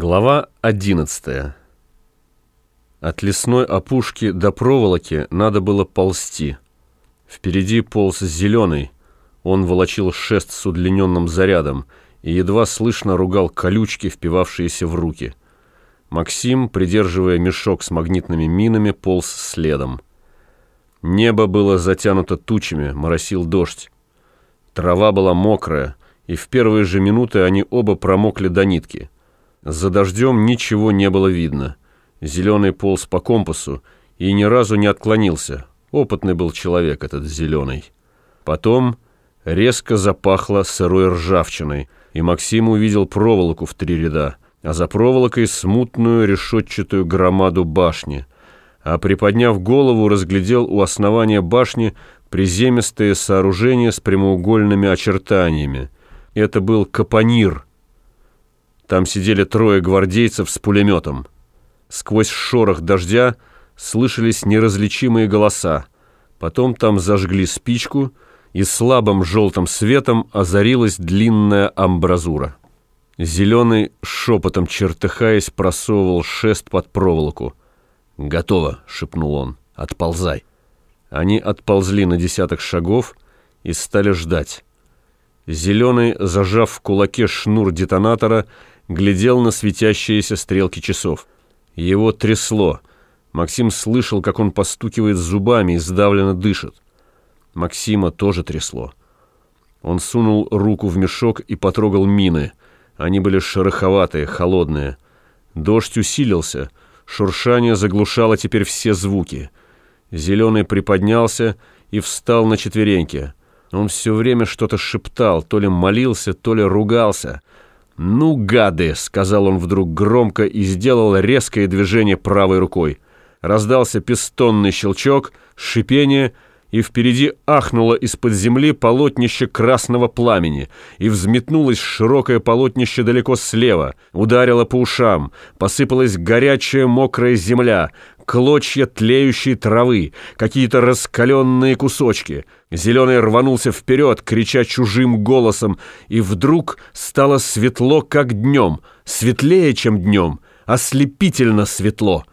Глава 11 От лесной опушки до проволоки надо было ползти. Впереди полз зеленый. Он волочил шест с удлиненным зарядом и едва слышно ругал колючки, впивавшиеся в руки. Максим, придерживая мешок с магнитными минами, полз следом. Небо было затянуто тучами, моросил дождь. Трава была мокрая, и в первые же минуты они оба промокли до нитки – за дождем ничего не было видно. Зеленый полз по компасу и ни разу не отклонился. Опытный был человек этот зеленый. Потом резко запахло сырой ржавчиной, и Максим увидел проволоку в три ряда, а за проволокой смутную решетчатую громаду башни. А приподняв голову, разглядел у основания башни приземистое сооружение с прямоугольными очертаниями. Это был капонир — там сидели трое гвардейцев с пулеметом. Сквозь шорох дождя слышались неразличимые голоса. Потом там зажгли спичку, и слабым желтым светом озарилась длинная амбразура. Зеленый, шепотом чертыхаясь, просовывал шест под проволоку. «Готово!» — шепнул он. «Отползай!» Они отползли на десяток шагов и стали ждать. Зеленый, зажав в кулаке шнур детонатора, глядел на светящиеся стрелки часов. Его трясло. Максим слышал, как он постукивает зубами и сдавленно дышит. Максима тоже трясло. Он сунул руку в мешок и потрогал мины. Они были шероховатые, холодные. Дождь усилился. Шуршание заглушало теперь все звуки. Зеленый приподнялся и встал на четвереньки. Он все время что-то шептал, то ли молился, то ли ругался — «Ну, гады!» — сказал он вдруг громко и сделал резкое движение правой рукой. Раздался пистонный щелчок, шипение, и впереди ахнуло из-под земли полотнище красного пламени, и взметнулось широкое полотнище далеко слева, ударило по ушам, посыпалась горячая мокрая земля, клочья тлеющей травы, какие-то раскаленные кусочки. Зеленый рванулся вперед, крича чужим голосом, и вдруг стало светло, как днем, светлее, чем днем, ослепительно светло.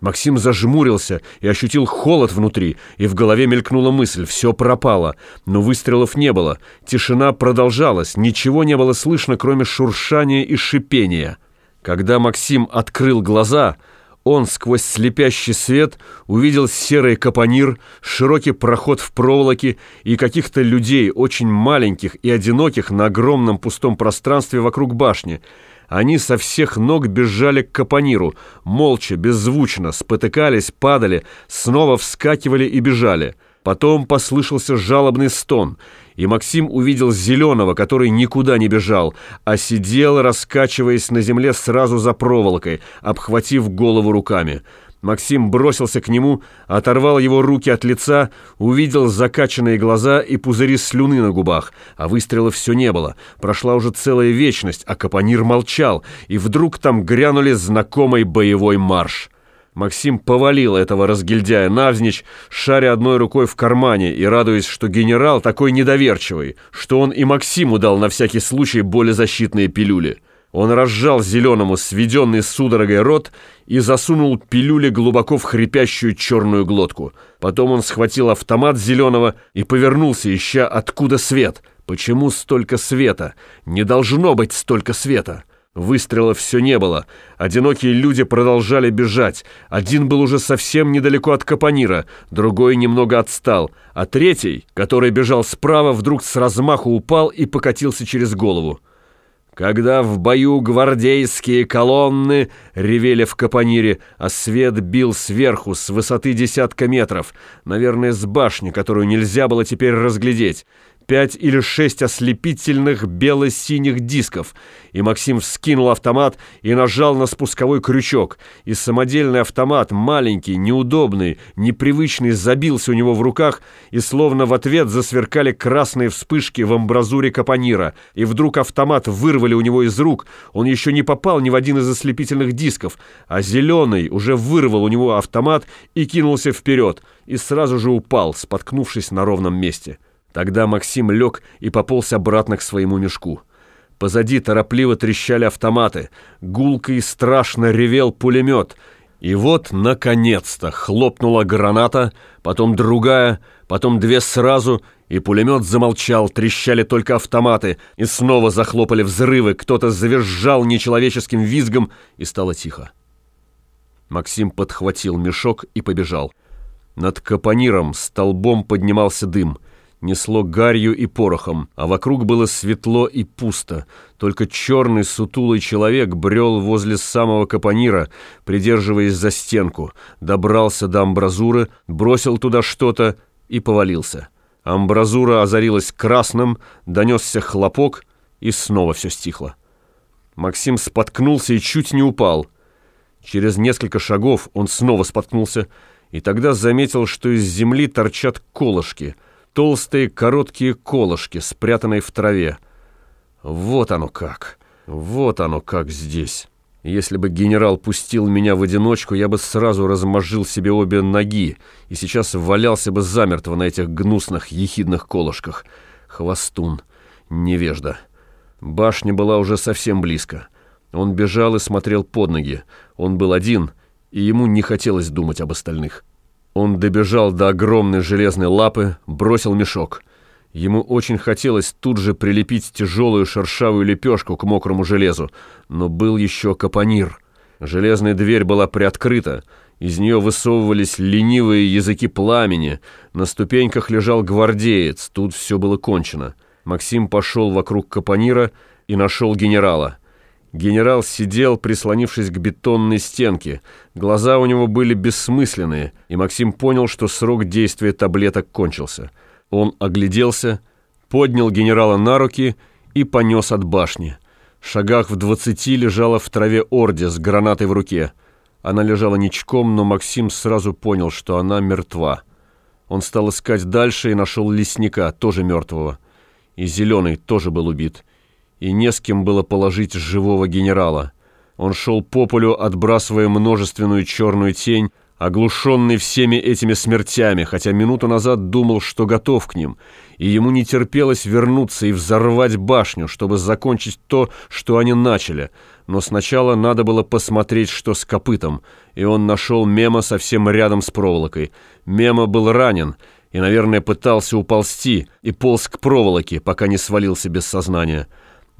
Максим зажмурился и ощутил холод внутри, и в голове мелькнула мысль, все пропало, но выстрелов не было, тишина продолжалась, ничего не было слышно, кроме шуршания и шипения. Когда Максим открыл глаза — он сквозь слепящий свет увидел серый капонир, широкий проход в проволоке и каких-то людей, очень маленьких и одиноких на огромном пустом пространстве вокруг башни. Они со всех ног бежали к капониру, молча, беззвучно, спотыкались, падали, снова вскакивали и бежали. Потом послышался жалобный стон, и Максим увидел Зеленого, который никуда не бежал, а сидел, раскачиваясь на земле сразу за проволокой, обхватив голову руками. Максим бросился к нему, оторвал его руки от лица, увидел закачанные глаза и пузыри слюны на губах, а выстрела все не было. Прошла уже целая вечность, а Капонир молчал, и вдруг там грянули знакомый боевой марш. Максим повалил этого разгильдяя навзничь, шаря одной рукой в кармане и радуясь, что генерал такой недоверчивый, что он и Максиму дал на всякий случай болезащитные пилюли. Он разжал зеленому сведенный судорогой рот и засунул пилюли глубоко в хрипящую черную глотку. Потом он схватил автомат зеленого и повернулся, ища откуда свет. Почему столько света? Не должно быть столько света. Выстрелов все не было. Одинокие люди продолжали бежать. Один был уже совсем недалеко от Капонира, другой немного отстал, а третий, который бежал справа, вдруг с размаху упал и покатился через голову. Когда в бою гвардейские колонны ревели в Капонире, а свет бил сверху с высоты десятка метров, наверное, с башни, которую нельзя было теперь разглядеть, пять или шесть ослепительных бело-синих дисков, и Максим вскинул автомат и нажал на спусковой крючок, и самодельный автомат, маленький, неудобный, непривычный, забился у него в руках, и словно в ответ засверкали красные вспышки в амбразуре капонира, и вдруг автомат вырвали у него из рук, он еще не попал ни в один из ослепительных дисков, а зеленый уже вырвал у него автомат и кинулся вперед, и сразу же упал, споткнувшись на ровном месте. Тогда Максим лег и пополз обратно к своему мешку. Позади торопливо трещали автоматы. Гулко и страшно ревел пулемет. И вот, наконец-то, хлопнула граната, потом другая, потом две сразу, и пулемет замолчал, трещали только автоматы, и снова захлопали взрывы, кто-то завизжал нечеловеческим визгом, и стало тихо. Максим подхватил мешок и побежал. Над капониром столбом поднимался дым — несло гарью и порохом, а вокруг было светло и пусто. Только черный сутулый человек брел возле самого капонира, придерживаясь за стенку, добрался до амбразуры, бросил туда что-то и повалился. Амбразура озарилась красным, донесся хлопок, и снова все стихло. Максим споткнулся и чуть не упал. Через несколько шагов он снова споткнулся, и тогда заметил, что из земли торчат колышки — толстые короткие колышки, спрятанные в траве. Вот оно как. Вот оно как здесь. Если бы генерал пустил меня в одиночку, я бы сразу размозжил себе обе ноги и сейчас валялся бы замертво на этих гнусных ехидных колышках. Хвостун, невежда. Башня была уже совсем близко. Он бежал и смотрел под ноги. Он был один, и ему не хотелось думать об остальных. Он добежал до огромной железной лапы, бросил мешок. Ему очень хотелось тут же прилепить тяжелую шершавую лепешку к мокрому железу, но был еще капонир. Железная дверь была приоткрыта, из нее высовывались ленивые языки пламени, на ступеньках лежал гвардеец, тут все было кончено. Максим пошел вокруг капонира и нашел генерала. Генерал сидел, прислонившись к бетонной стенке. Глаза у него были бессмысленные, и Максим понял, что срок действия таблеток кончился. Он огляделся, поднял генерала на руки и понес от башни. В шагах в двадцати лежала в траве Орди с гранатой в руке. Она лежала ничком, но Максим сразу понял, что она мертва. Он стал искать дальше и нашел лесника, тоже мертвого. И Зеленый тоже был убит и не с кем было положить живого генерала. Он шел по полю, отбрасывая множественную черную тень, оглушенный всеми этими смертями, хотя минуту назад думал, что готов к ним, и ему не терпелось вернуться и взорвать башню, чтобы закончить то, что они начали. Но сначала надо было посмотреть, что с копытом, и он нашел Мема совсем рядом с проволокой. Мема был ранен и, наверное, пытался уползти и полз к проволоке, пока не свалился без сознания.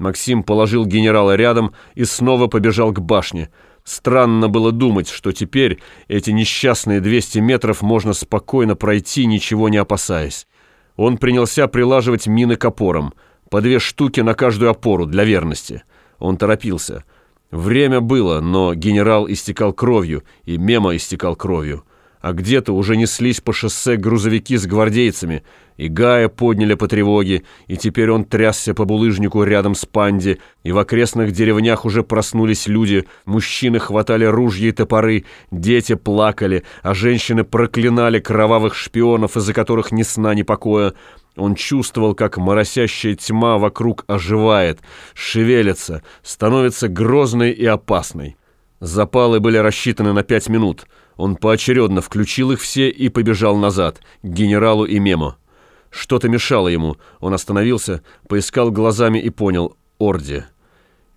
Максим положил генерала рядом и снова побежал к башне. Странно было думать, что теперь эти несчастные 200 метров можно спокойно пройти, ничего не опасаясь. Он принялся прилаживать мины к опорам, по две штуки на каждую опору для верности. Он торопился. Время было, но генерал истекал кровью, и Мема истекал кровью а где-то уже неслись по шоссе грузовики с гвардейцами, и Гая подняли по тревоге, и теперь он трясся по булыжнику рядом с Панди, и в окрестных деревнях уже проснулись люди, мужчины хватали ружья и топоры, дети плакали, а женщины проклинали кровавых шпионов, из-за которых ни сна, ни покоя. Он чувствовал, как моросящая тьма вокруг оживает, шевелится, становится грозной и опасной. Запалы были рассчитаны на пять минут — он поочередно включил их все и побежал назад, к генералу и Мемо. Что-то мешало ему. Он остановился, поискал глазами и понял — Орди.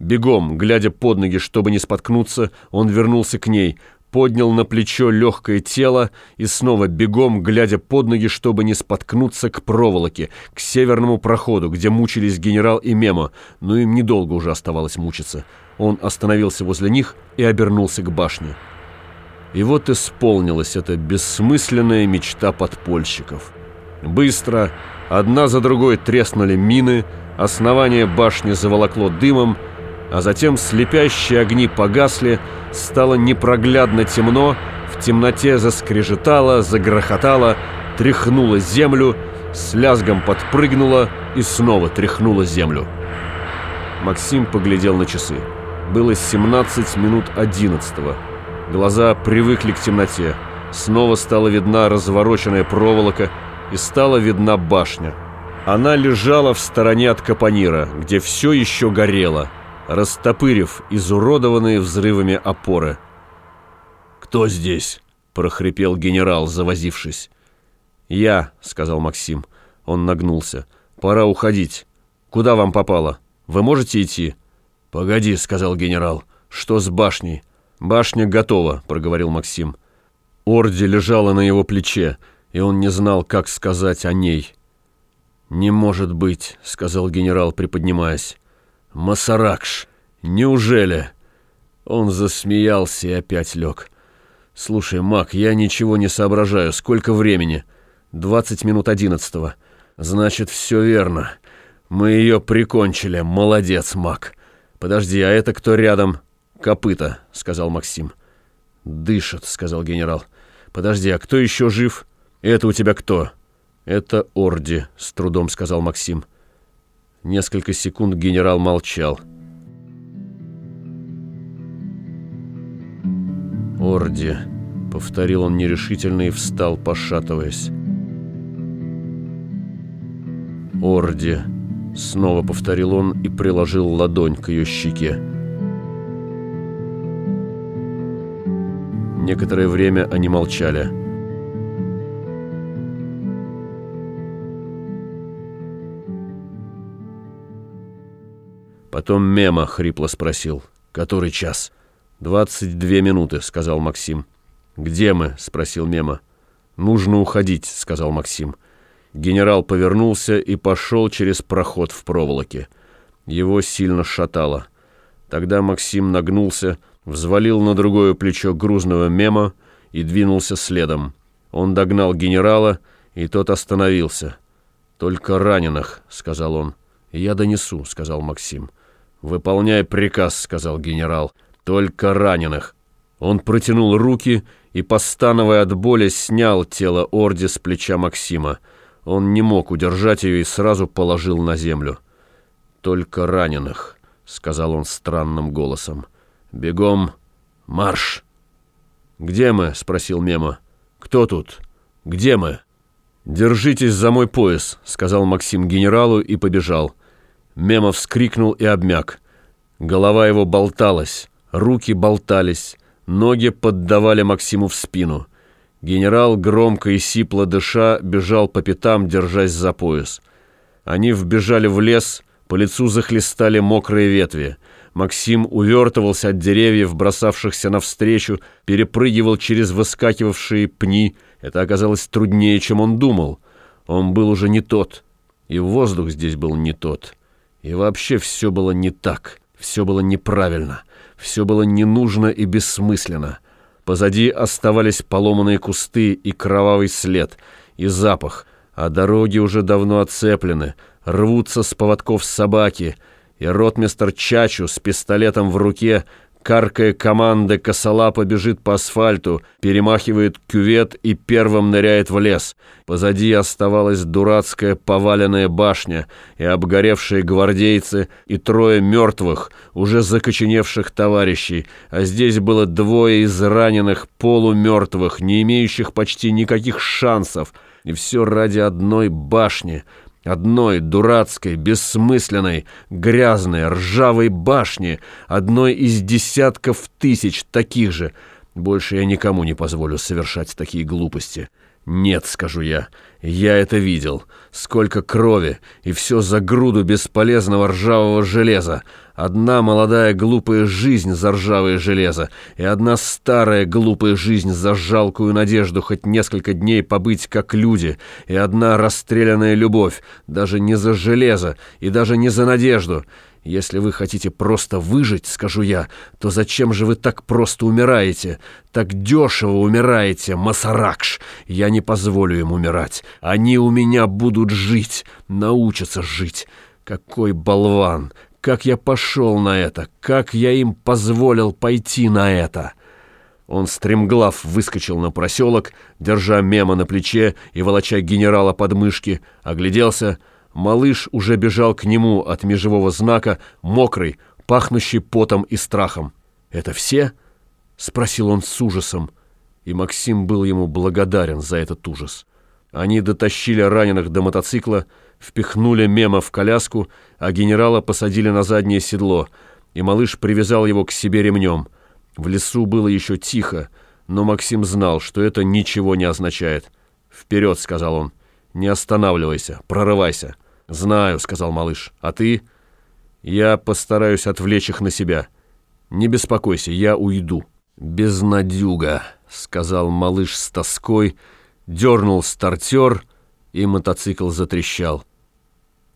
Бегом, глядя под ноги, чтобы не споткнуться, он вернулся к ней, поднял на плечо легкое тело и снова бегом, глядя под ноги, чтобы не споткнуться к проволоке, к северному проходу, где мучились генерал и Мемо, но им недолго уже оставалось мучиться. Он остановился возле них и обернулся к башне. И вот исполнилась эта бессмысленная мечта подпольщиков. Быстро, одна за другой треснули мины, основание башни заволокло дымом, а затем слепящие огни погасли, стало непроглядно темно, в темноте заскрежетало, загрохотало, тряхнуло землю, с лязгом подпрыгнуло и снова тряхнуло землю. Максим поглядел на часы. Было 17 минут 11 -го. Глаза привыкли к темноте. Снова стала видна развороченная проволока и стала видна башня. Она лежала в стороне от капонира, где все еще горело, растопырив изуродованные взрывами опоры. «Кто здесь?» — прохрипел генерал, завозившись. «Я», — сказал Максим. Он нагнулся. «Пора уходить. Куда вам попало?» Вы можете идти?» «Погоди», — сказал генерал. «Что с башней?» «Башня готова», — проговорил Максим. Орди лежала на его плече, и он не знал, как сказать о ней. «Не может быть», — сказал генерал, приподнимаясь. «Масаракш! Неужели?» Он засмеялся и опять лег. «Слушай, Мак, я ничего не соображаю. Сколько времени?» «Двадцать минут одиннадцатого». «Значит, все верно. Мы ее прикончили. Молодец, Мак. Подожди, а это кто рядом?» «Копыта», — сказал Максим. «Дышит», — сказал генерал. «Подожди, а кто еще жив?» «Это у тебя кто?» «Это Орди», — с трудом сказал Максим. Несколько секунд генерал молчал. «Орди», — повторил он нерешительно и встал, пошатываясь. «Орди», — снова повторил он и приложил ладонь к ее щеке. Некоторое время они молчали. Потом Мема хрипло спросил. «Который час?» «Двадцать две минуты», — сказал Максим. «Где мы?» — спросил Мема. «Нужно уходить», — сказал Максим. Генерал повернулся и пошел через проход в проволоке. Его сильно шатало. Тогда Максим нагнулся, взвалил на другое плечо грузного мема и двинулся следом. Он догнал генерала, и тот остановился. «Только раненых», — сказал он. «Я донесу», — сказал Максим. «Выполняй приказ», — сказал генерал. «Только раненых». Он протянул руки и, постановая от боли, снял тело Орди с плеча Максима. Он не мог удержать ее и сразу положил на землю. «Только раненых», — сказал он странным голосом. «Бегом! Марш!» «Где мы?» — спросил Мема. «Кто тут? Где мы?» «Держитесь за мой пояс», — сказал Максим генералу и побежал. Мема вскрикнул и обмяк. Голова его болталась, руки болтались, ноги поддавали Максиму в спину. Генерал, громко и сипло дыша, бежал по пятам, держась за пояс. Они вбежали в лес, по лицу захлестали мокрые ветви — Максим увертывался от деревьев, бросавшихся навстречу, перепрыгивал через выскакивавшие пни. Это оказалось труднее, чем он думал. Он был уже не тот. И воздух здесь был не тот. И вообще все было не так. Все было неправильно. Все было ненужно и бессмысленно. Позади оставались поломанные кусты и кровавый след, и запах, а дороги уже давно оцеплены, рвутся с поводков собаки — и ротмистер Чачу с пистолетом в руке, каркая команды, косолапо бежит по асфальту, перемахивает кювет и первым ныряет в лес. Позади оставалась дурацкая поваленная башня и обгоревшие гвардейцы, и трое мертвых, уже закоченевших товарищей, а здесь было двое из раненых полумертвых, не имеющих почти никаких шансов, и все ради одной башни — Одной дурацкой, бессмысленной, грязной, ржавой башни, одной из десятков тысяч таких же. Больше я никому не позволю совершать такие глупости. Нет, скажу я, я это видел. Сколько крови, и все за груду бесполезного ржавого железа. Одна молодая глупая жизнь за ржавое железо, и одна старая глупая жизнь за жалкую надежду хоть несколько дней побыть как люди, и одна расстрелянная любовь, даже не за железо и даже не за надежду. Если вы хотите просто выжить, скажу я, то зачем же вы так просто умираете? Так дешево умираете, Масаракш. Я не позволю им умирать. Они у меня будут жить, научатся жить. Какой болван! Как я пошел на это? Как я им позволил пойти на это?» Он стремглав выскочил на проселок, держа мема на плече и волоча генерала под мышки, огляделся. Малыш уже бежал к нему от межевого знака, мокрый, пахнущий потом и страхом. «Это все?» — спросил он с ужасом. И Максим был ему благодарен за этот ужас. Они дотащили раненых до мотоцикла, впихнули мема в коляску, а генерала посадили на заднее седло, и малыш привязал его к себе ремнем. В лесу было еще тихо, но Максим знал, что это ничего не означает. «Вперед!» — сказал он. «Не останавливайся, прорывайся!» «Знаю», — сказал малыш. «А ты?» Я постараюсь отвлечь их на себя. Не беспокойся, я уйду». «Безнадюга», — сказал малыш с тоской, дернул стартер, и мотоцикл затрещал.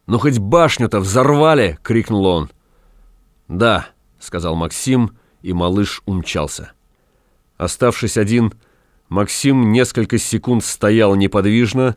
«Ну хоть башню-то взорвали!» — крикнул он. «Да», — сказал Максим, и малыш умчался. Оставшись один, Максим несколько секунд стоял неподвижно,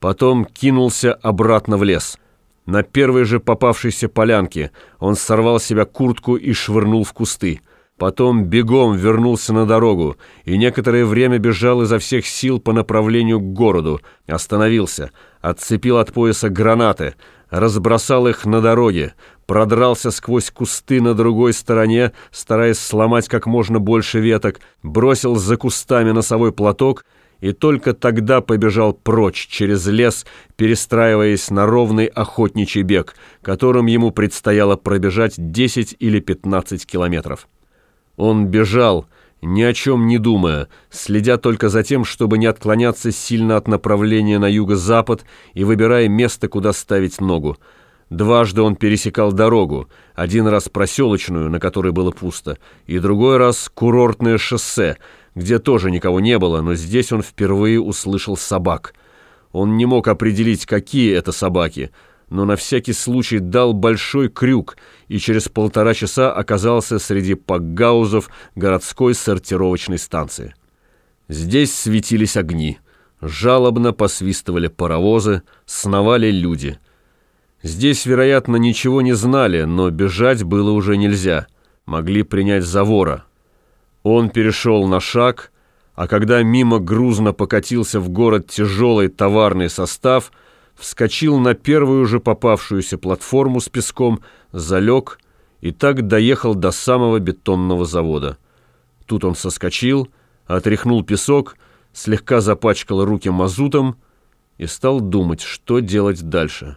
потом кинулся обратно в лес. На первой же попавшейся полянке он сорвал себя куртку и швырнул в кусты. Потом бегом вернулся на дорогу и некоторое время бежал изо всех сил по направлению к городу. Остановился, отцепил от пояса гранаты, разбросал их на дороге, продрался сквозь кусты на другой стороне, стараясь сломать как можно больше веток, бросил за кустами носовой платок и только тогда побежал прочь через лес, перестраиваясь на ровный охотничий бег, которым ему предстояло пробежать 10 или 15 километров. Он бежал, ни о чем не думая, следя только за тем, чтобы не отклоняться сильно от направления на юго-запад и выбирая место, куда ставить ногу. Дважды он пересекал дорогу, один раз проселочную, на которой было пусто, и другой раз курортное шоссе, где тоже никого не было, но здесь он впервые услышал собак. Он не мог определить, какие это собаки — но на всякий случай дал большой крюк и через полтора часа оказался среди пакгаузов городской сортировочной станции. Здесь светились огни, жалобно посвистывали паровозы, сновали люди. Здесь, вероятно, ничего не знали, но бежать было уже нельзя, могли принять за вора. Он перешел на шаг, а когда мимо грузно покатился в город тяжелый товарный состав – вскочил на первую же попавшуюся платформу с песком, залег и так доехал до самого бетонного завода. Тут он соскочил, отряхнул песок, слегка запачкал руки мазутом и стал думать, что делать дальше.